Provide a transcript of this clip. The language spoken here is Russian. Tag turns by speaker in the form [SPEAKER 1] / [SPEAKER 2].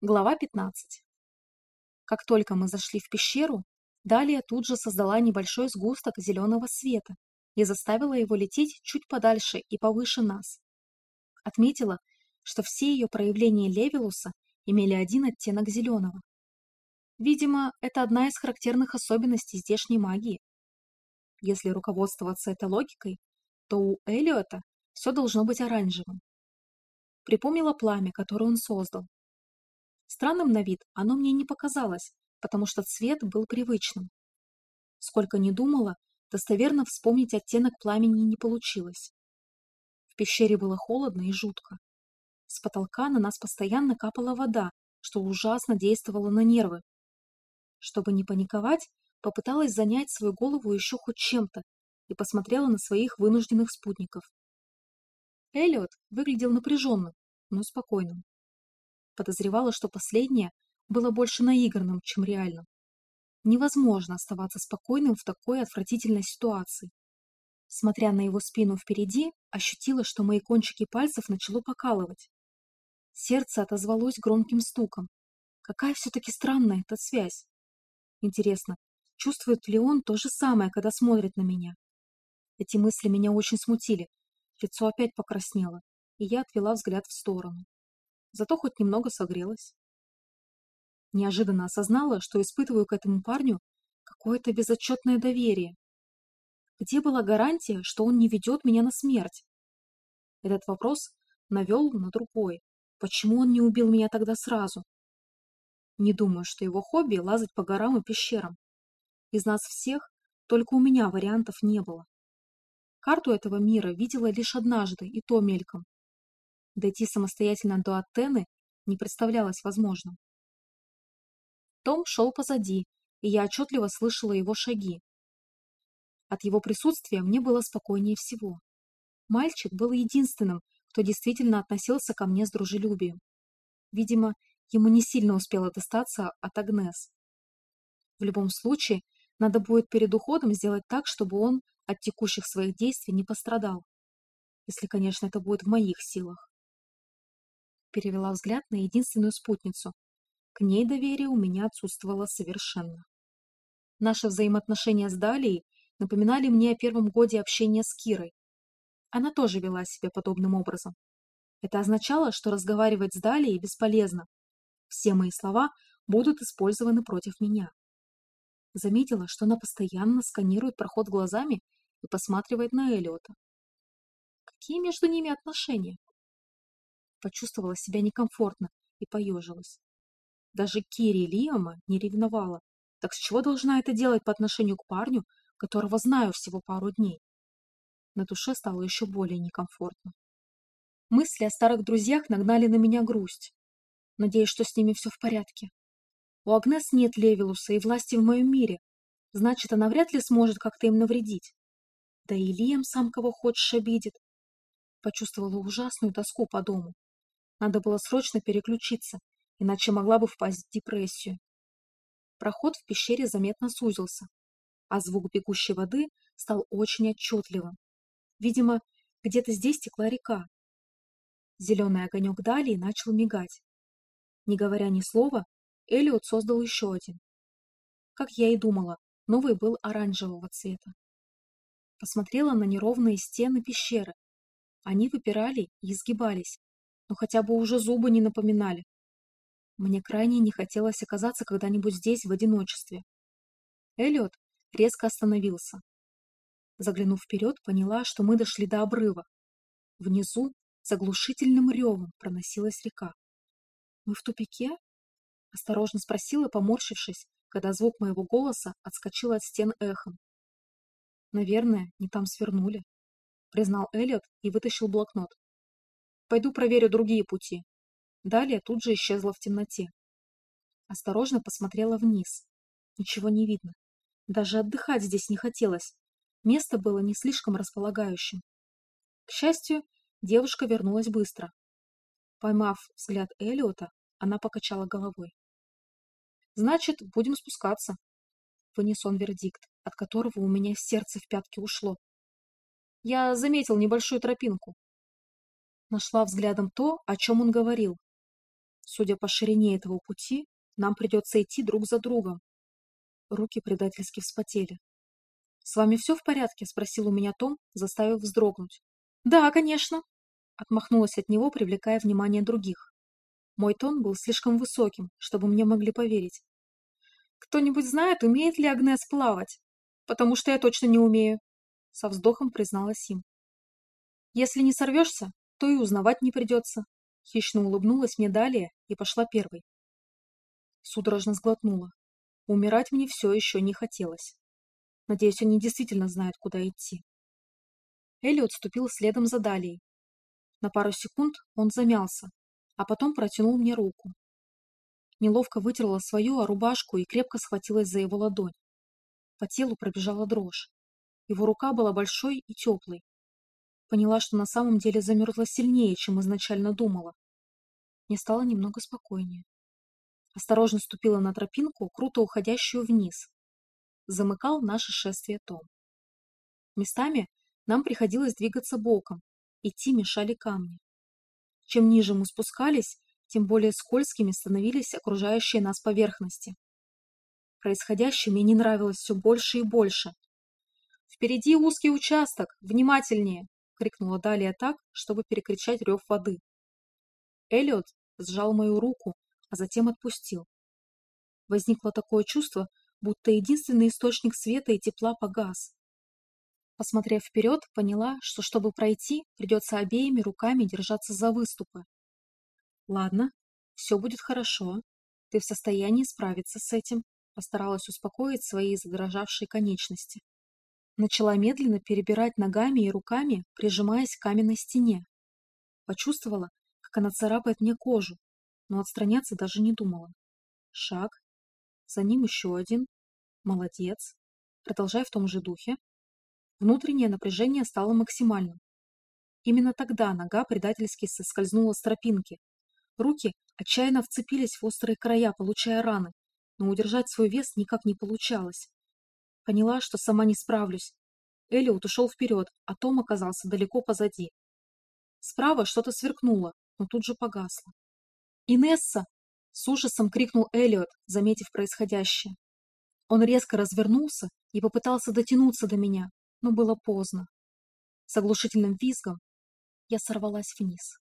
[SPEAKER 1] Глава 15. Как только мы зашли в пещеру, Далия тут же создала небольшой сгусток зеленого света и заставила его лететь чуть подальше и повыше нас. Отметила, что все ее проявления Левилуса имели один оттенок зеленого. Видимо, это одна из характерных особенностей здешней магии. Если руководствоваться этой логикой, то у Элиота все должно быть оранжевым. Припомнила пламя, которое он создал. Странным на вид оно мне не показалось, потому что цвет был привычным. Сколько ни думала, достоверно вспомнить оттенок пламени не получилось. В пещере было холодно и жутко. С потолка на нас постоянно капала вода, что ужасно действовало на нервы. Чтобы не паниковать, попыталась занять свою голову еще хоть чем-то и посмотрела на своих вынужденных спутников. Эллиот выглядел напряженным, но спокойным. Подозревала, что последнее было больше наигранным, чем реальным. Невозможно оставаться спокойным в такой отвратительной ситуации. Смотря на его спину впереди, ощутила, что мои кончики пальцев начало покалывать. Сердце отозвалось громким стуком. Какая все-таки странная эта связь. Интересно, чувствует ли он то же самое, когда смотрит на меня? Эти мысли меня очень смутили. Лицо опять покраснело, и я отвела взгляд в сторону. Зато хоть немного согрелась. Неожиданно осознала, что испытываю к этому парню какое-то безотчетное доверие. Где была гарантия, что он не ведет меня на смерть? Этот вопрос навел на другой. Почему он не убил меня тогда сразу? Не думаю, что его хобби — лазать по горам и пещерам. Из нас всех только у меня вариантов не было. Карту этого мира видела лишь однажды, и то мельком. Дойти самостоятельно до Аттены не представлялось возможным. Том шел позади, и я отчетливо слышала его шаги. От его присутствия мне было спокойнее всего. Мальчик был единственным, кто действительно относился ко мне с дружелюбием. Видимо, ему не сильно успело достаться от Агнес. В любом случае, надо будет перед уходом сделать так, чтобы он от текущих своих действий не пострадал. Если, конечно, это будет в моих силах. Перевела взгляд на единственную спутницу. К ней доверие у меня отсутствовало совершенно. Наши взаимоотношения с Далией напоминали мне о первом годе общения с Кирой. Она тоже вела себя подобным образом. Это означало, что разговаривать с Далией бесполезно. Все мои слова будут использованы против меня. Заметила, что она постоянно сканирует проход глазами и посматривает на Элиота. Какие между ними отношения? Почувствовала себя некомфортно и поежилась. Даже Кири Лиама не ревновала. Так с чего должна это делать по отношению к парню, которого знаю всего пару дней? На душе стало еще более некомфортно. Мысли о старых друзьях нагнали на меня грусть. Надеюсь, что с ними все в порядке. У Агнес нет Левилуса и власти в моем мире. Значит, она вряд ли сможет как-то им навредить. Да и Лиам сам кого хочешь обидит. Почувствовала ужасную тоску по дому. Надо было срочно переключиться, иначе могла бы впасть в депрессию. Проход в пещере заметно сузился, а звук бегущей воды стал очень отчетливым. Видимо, где-то здесь текла река. Зеленый огонек далее начал мигать. Не говоря ни слова, Элиот создал еще один. Как я и думала, новый был оранжевого цвета посмотрела на неровные стены пещеры. Они выпирали и изгибались, но хотя бы уже зубы не напоминали. Мне крайне не хотелось оказаться когда-нибудь здесь в одиночестве. Эллиот резко остановился. Заглянув вперед, поняла, что мы дошли до обрыва. Внизу с оглушительным ревом проносилась река. «Мы в тупике?» — осторожно спросила, поморщившись, когда звук моего голоса отскочил от стен эхом. Наверное, не там свернули, признал Эллиот и вытащил блокнот. Пойду проверю другие пути. Далее тут же исчезла в темноте. Осторожно посмотрела вниз. Ничего не видно. Даже отдыхать здесь не хотелось. Место было не слишком располагающим. К счастью, девушка вернулась быстро. Поймав взгляд Элиота, она покачала головой. «Значит, будем спускаться», — вынес он вердикт от которого у меня сердце в пятки ушло. Я заметил небольшую тропинку. Нашла взглядом то, о чем он говорил. Судя по ширине этого пути, нам придется идти друг за другом. Руки предательски вспотели. «С вами все в порядке?» – спросил у меня Том, заставив вздрогнуть. «Да, конечно», – отмахнулась от него, привлекая внимание других. Мой тон был слишком высоким, чтобы мне могли поверить. «Кто-нибудь знает, умеет ли Агнес плавать? Потому что я точно не умею», – со вздохом призналась им. «Если не сорвешься, то и узнавать не придется», – хищно улыбнулась мне далее и пошла первой. Судорожно сглотнула. Умирать мне все еще не хотелось. Надеюсь, они действительно знают, куда идти. Эллиот ступил следом за Далией. На пару секунд он замялся, а потом протянул мне руку. Неловко вытерла свою о рубашку и крепко схватилась за его ладонь. По телу пробежала дрожь. Его рука была большой и теплой. Поняла, что на самом деле замерзла сильнее, чем изначально думала. Мне стало немного спокойнее осторожно ступила на тропинку, круто уходящую вниз. Замыкал наше шествие Том. Местами нам приходилось двигаться боком, идти мешали камни. Чем ниже мы спускались, тем более скользкими становились окружающие нас поверхности. Происходящее мне не нравилось все больше и больше. «Впереди узкий участок! Внимательнее!» — крикнула Далия так, чтобы перекричать рев воды. Эллиот сжал мою руку, а затем отпустил. Возникло такое чувство, будто единственный источник света и тепла погас. Посмотрев вперед, поняла, что чтобы пройти, придется обеими руками держаться за выступы. Ладно, все будет хорошо. Ты в состоянии справиться с этим, постаралась успокоить свои задрожавшие конечности. Начала медленно перебирать ногами и руками, прижимаясь к каменной стене. Почувствовала, как она царапает мне кожу, но отстраняться даже не думала. Шаг. За ним еще один. Молодец. Продолжай в том же духе. Внутреннее напряжение стало максимальным. Именно тогда нога предательски соскользнула с тропинки. Руки отчаянно вцепились в острые края, получая раны, но удержать свой вес никак не получалось. Поняла, что сама не справлюсь. Элиот ушел вперед, а Том оказался далеко позади. Справа что-то сверкнуло, но тут же погасло. «Инесса!» — с ужасом крикнул Эллиот, заметив происходящее. Он резко развернулся и попытался дотянуться до меня, но было поздно. С оглушительным визгом я сорвалась вниз.